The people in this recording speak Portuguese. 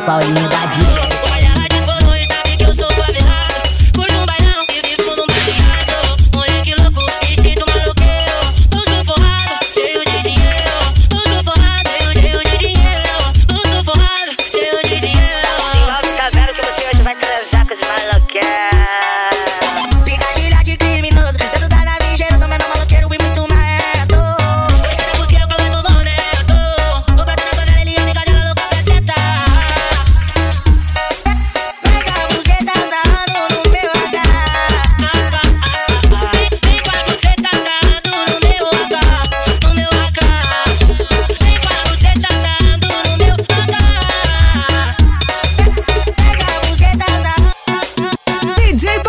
Paulinho da dica.